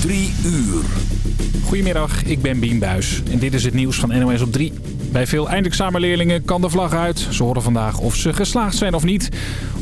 Drie uur. Goedemiddag, ik ben Bien Buis en dit is het nieuws van NOS op 3. Bij veel eindexamenleerlingen kan de vlag uit. Ze horen vandaag of ze geslaagd zijn of niet.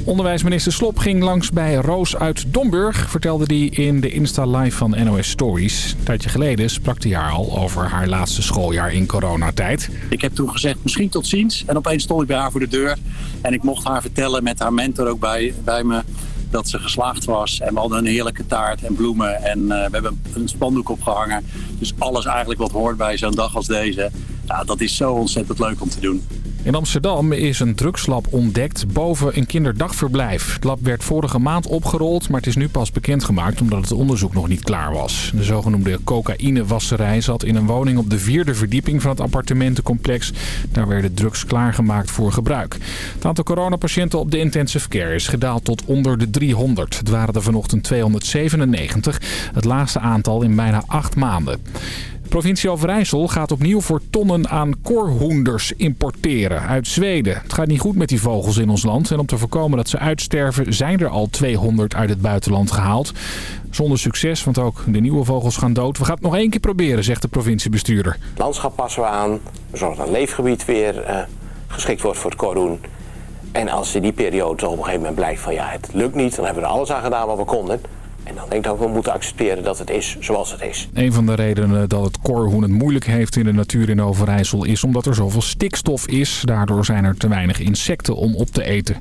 Onderwijsminister Slop ging langs bij Roos uit Domburg, vertelde die in de Insta Live van NOS Stories. Een tijdje geleden sprak hij haar al over haar laatste schooljaar in coronatijd. Ik heb toen gezegd misschien tot ziens en opeens stond ik bij haar voor de deur. En ik mocht haar vertellen met haar mentor ook bij, bij me dat ze geslaagd was. En we hadden een heerlijke taart en bloemen en uh, we hebben een spandoek opgehangen. Dus alles eigenlijk wat hoort bij zo'n dag als deze. Ja, dat is zo ontzettend leuk om te doen. In Amsterdam is een drugslab ontdekt boven een kinderdagverblijf. Het lab werd vorige maand opgerold, maar het is nu pas bekendgemaakt omdat het onderzoek nog niet klaar was. De zogenoemde cocaïnewasserij zat in een woning op de vierde verdieping van het appartementencomplex. Daar werden drugs klaargemaakt voor gebruik. Het aantal coronapatiënten op de intensive care is gedaald tot onder de 300. Het waren er vanochtend 297, het laagste aantal in bijna acht maanden. Provincie Overijssel gaat opnieuw voor tonnen aan korhoenders importeren uit Zweden. Het gaat niet goed met die vogels in ons land. En om te voorkomen dat ze uitsterven zijn er al 200 uit het buitenland gehaald. Zonder succes, want ook de nieuwe vogels gaan dood. We gaan het nog één keer proberen, zegt de provinciebestuurder. Landschap passen we aan. We zorgen dat het leefgebied weer uh, geschikt wordt voor het korhoen. En als in die periode op een gegeven moment blijkt van ja, het lukt niet... dan hebben we er alles aan gedaan wat we konden... En dan denk ik dat we moeten accepteren dat het is zoals het is. Een van de redenen dat het korhoen het moeilijk heeft in de natuur in Overijssel is omdat er zoveel stikstof is. Daardoor zijn er te weinig insecten om op te eten.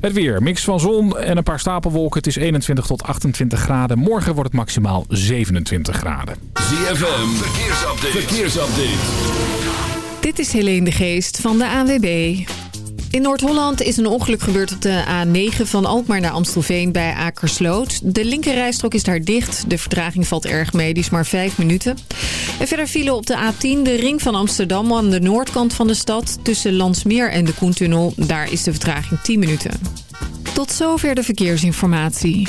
Het weer. Mix van zon en een paar stapelwolken. Het is 21 tot 28 graden. Morgen wordt het maximaal 27 graden. ZFM. Verkeersupdate. Verkeersupdate. Dit is Helene de Geest van de AWB. In Noord-Holland is een ongeluk gebeurd op de A9 van Alkmaar naar Amstelveen bij Akersloot. De linkerrijstrook is daar dicht. De vertraging valt erg mee, die is maar 5 minuten. En verder vielen op de A10 de ring van Amsterdam aan de noordkant van de stad. Tussen Landsmeer en de Koentunnel. Daar is de vertraging 10 minuten. Tot zover de verkeersinformatie.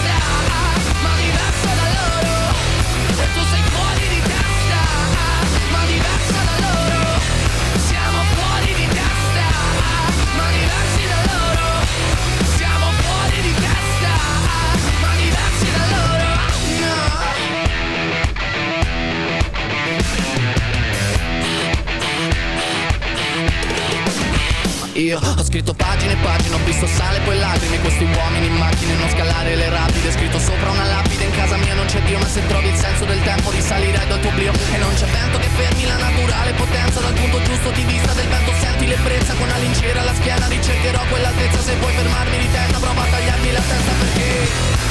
Io ho scritto pagine e pagine, ho visto sale poi lacrime. Questi uomini in macchine, non scalare le rapide. Scritto sopra una lapide, in casa mia non c'è Dio Ma se trovi il senso del tempo risalirai dal tuo oblio. E non c'è vento che fermi la naturale potenza. Dal punto giusto di vista del vento senti l'ebbrezza. Con la lincera alla schiena ricercherò quell'altezza. Se vuoi fermarmi di testa prova a tagliarmi la testa perché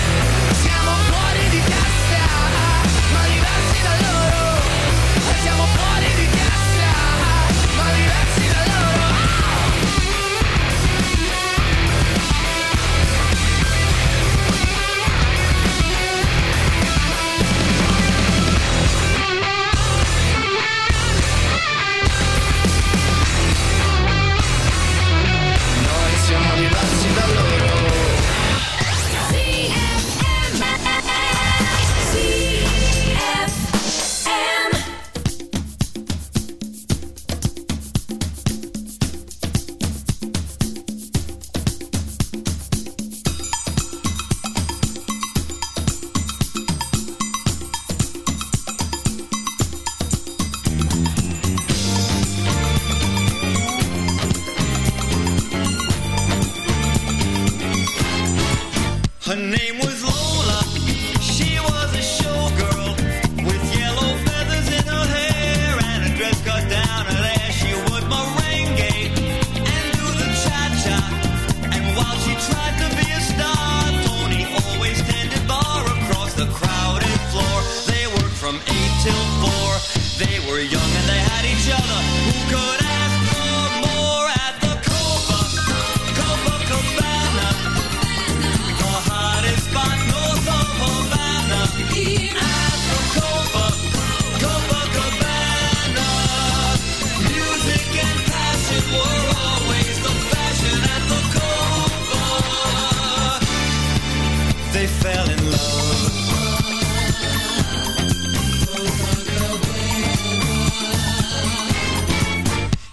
They fell in love.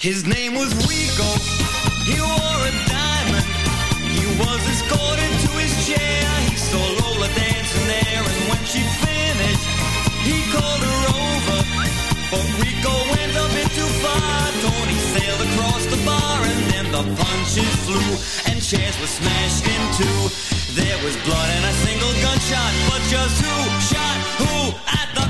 His name was Rico. He wore a diamond. He was escorted to his chair. He saw Lola dancing there, and when she finished, he called her over. But Rico went a bit too far. Tony sailed across the bar, and then the punches flew, and chairs were smashed in two. There was blood and a single gunshot, but just who shot who at the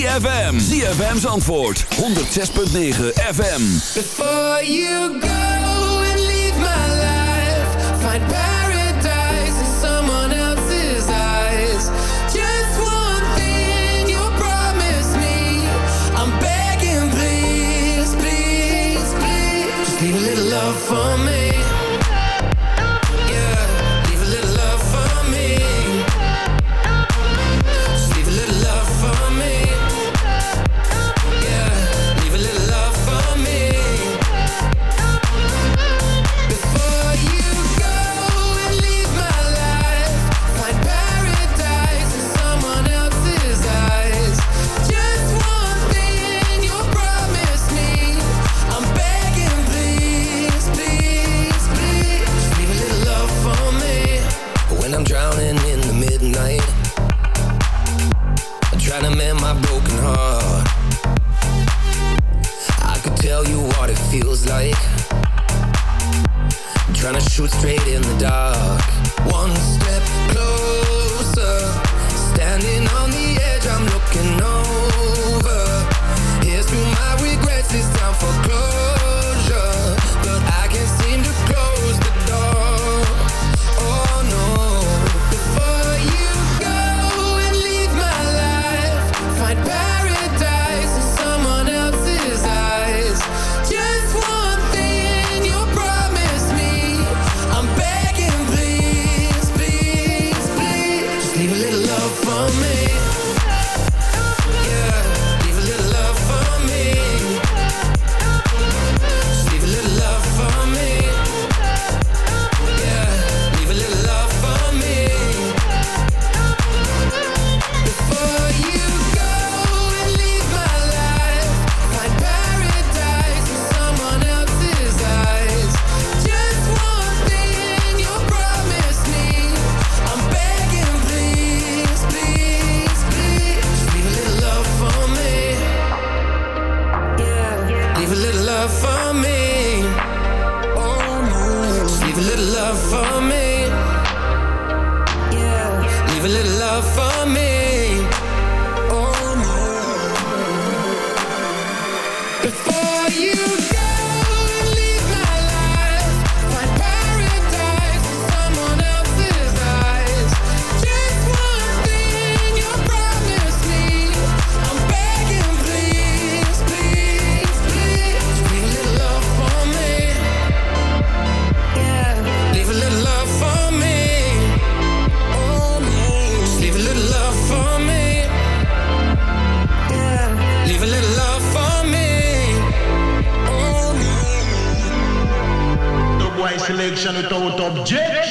ZFM. ZFM's antwoord, 106.9 FM. Before you go object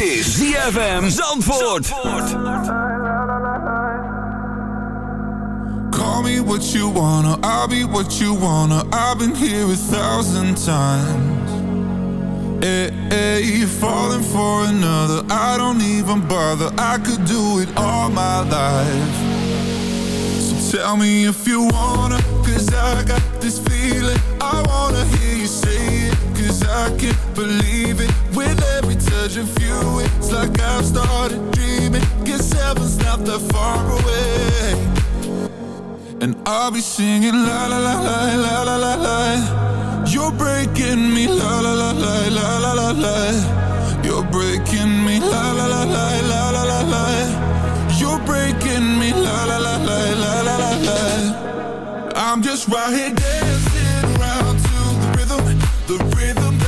Is ZFM Zandvoort. Call me what you wanna, I'll be what you wanna. I've been here a thousand times. Eh, hey, hey, you're falling for another. I don't even bother. I could do it all my life. So tell me if you wanna, cause I got this feeling. I wanna hear you say I can't believe it. With every touch of you, it's like I've started dreaming. Guess heaven's not that far away. And I'll be singing la la la la la la la la. You're breaking me la la la la la la la la. You're breaking me la la la la la la la la. You're breaking me la la la la la la la la. I'm just right here dancing around to the rhythm, the rhythm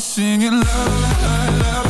singing love.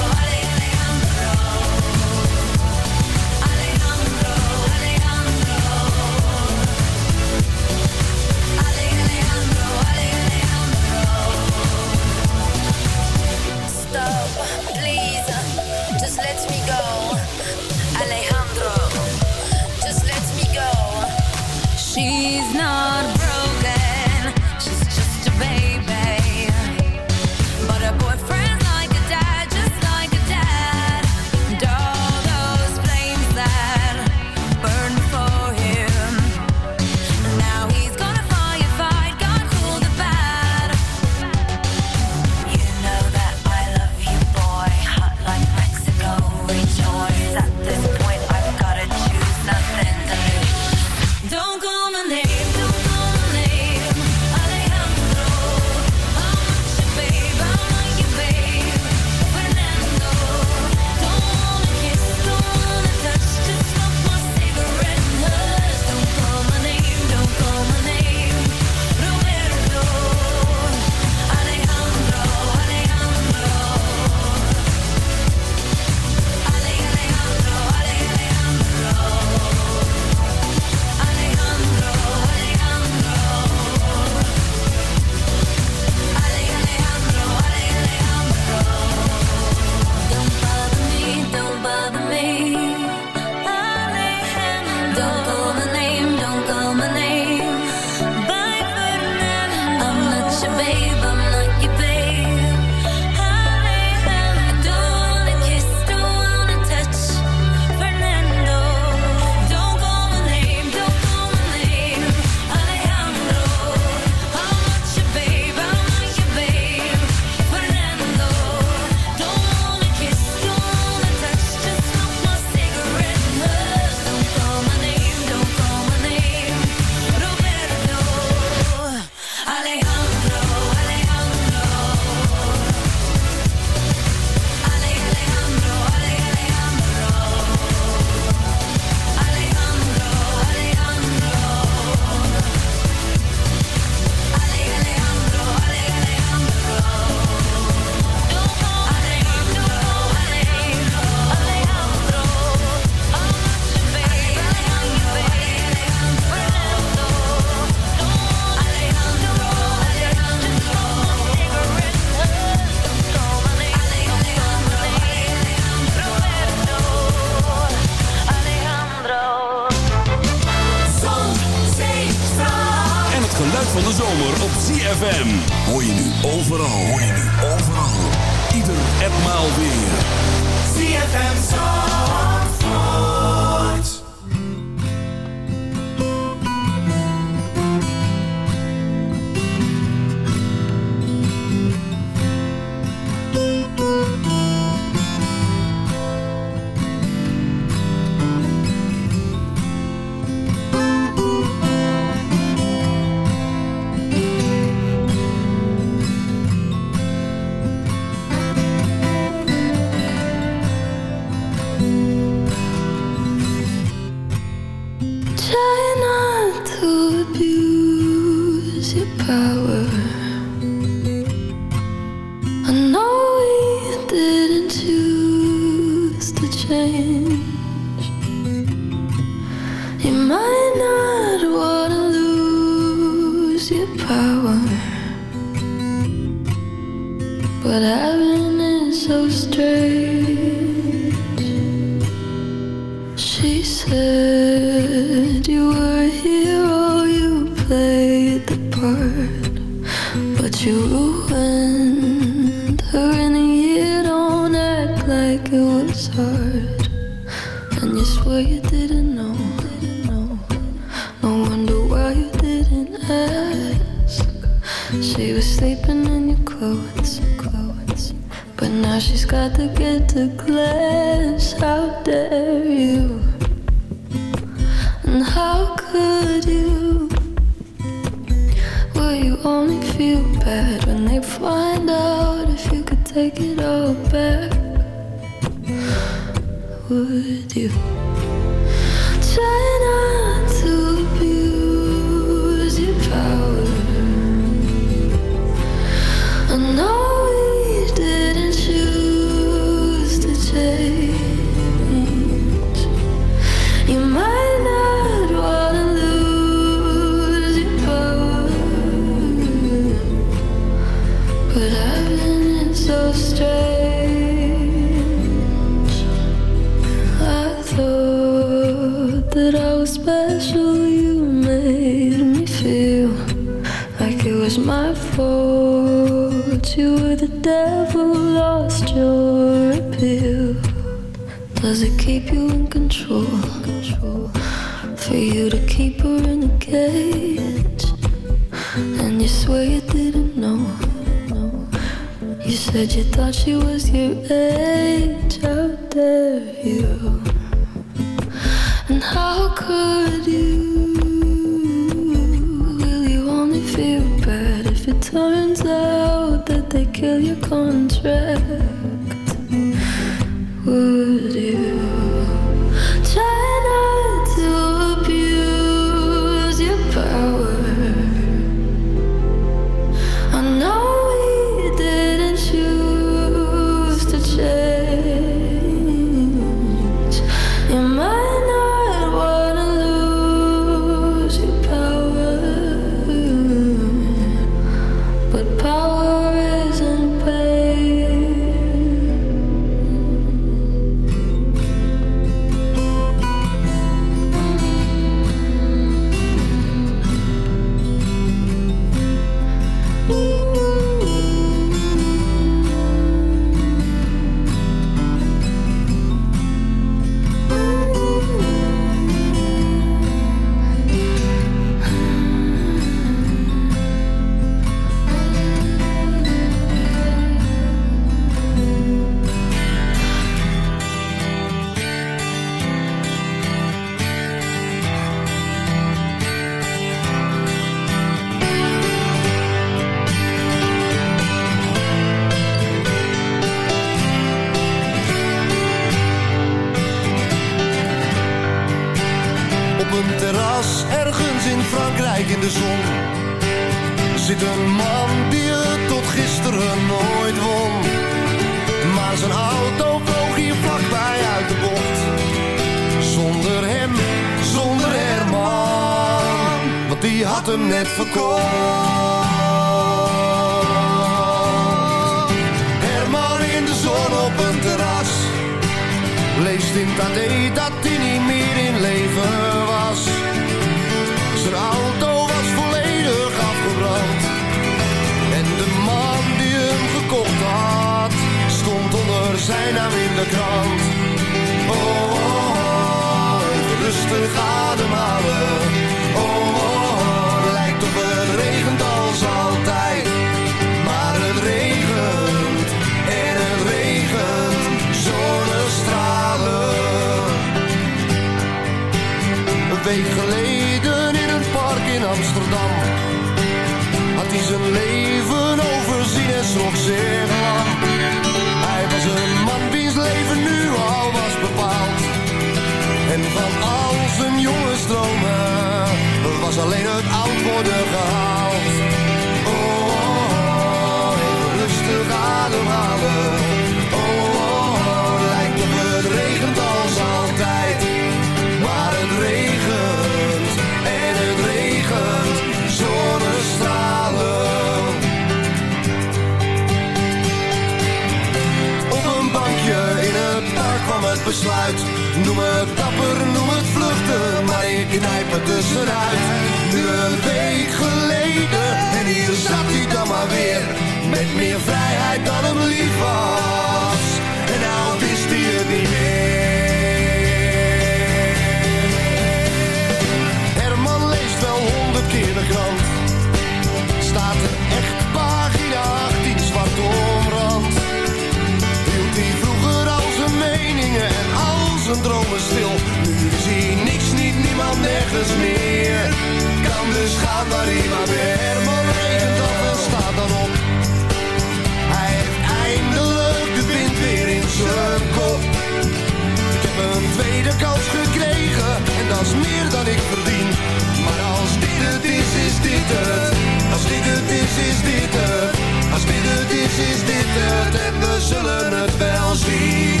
is dit het. Als dit het is, is dit het. En we zullen het wel zien.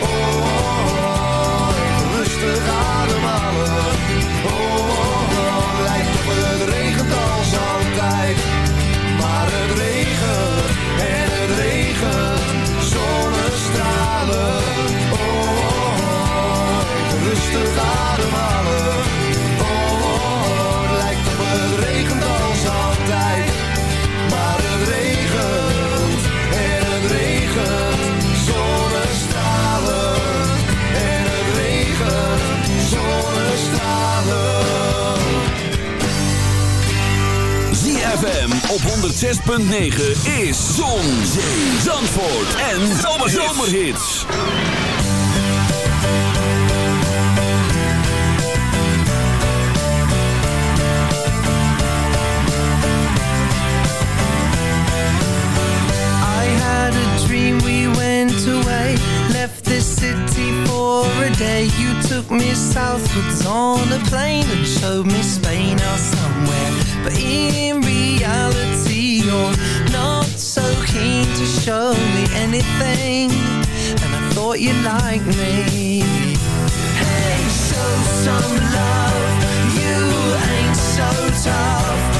Oh, oh, oh. oh. Rustig ademhalen. Oh, oh, oh, oh. Lijkt op het regent als altijd. Maar het regent en het regent. Zonnestralen. Oh, oh, oh. Rustig ademhalen. Op 106.9 is Zon, Zandvoort en Zomerhits. I had a dream we went away, left the city for a day. You took me southwards on a plane and showed me Spain or somewhere But in reality you're not so keen to show me anything. And I thought you liked me. Hey, show some love. You ain't so tough.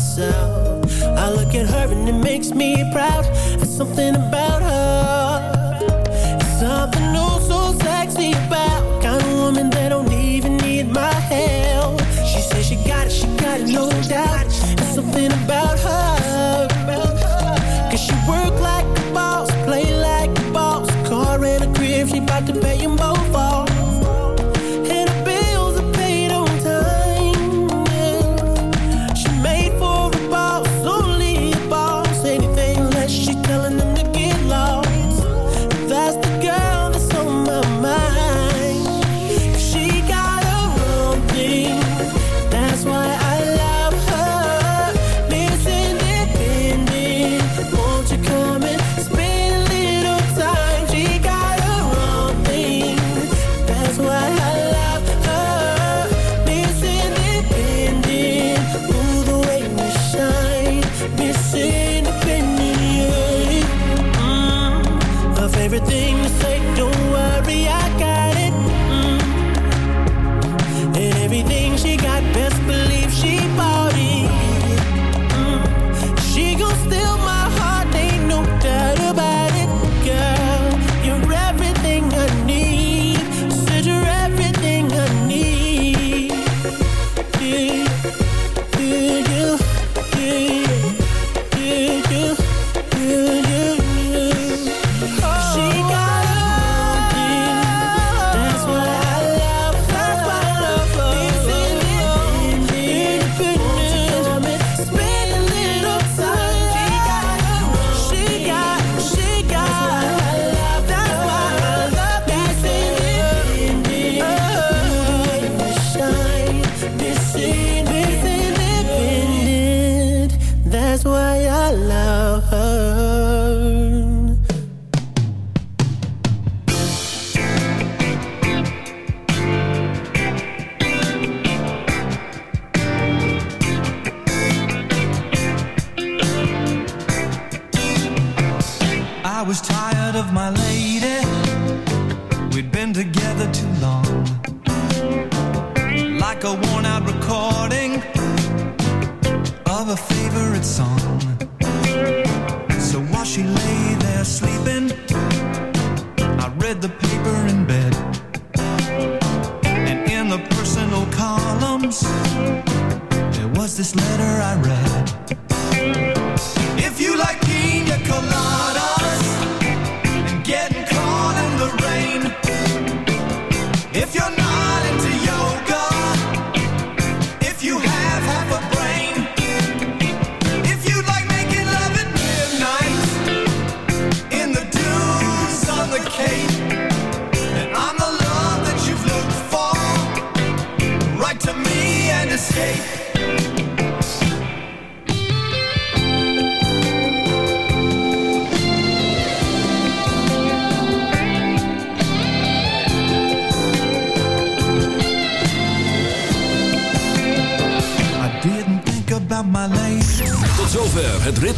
myself. I look at her and it makes me proud. There's something about her. There's something oh so sexy about Kind of woman that don't even need my help. She says she got it, she got it, no doubt. There's something about her.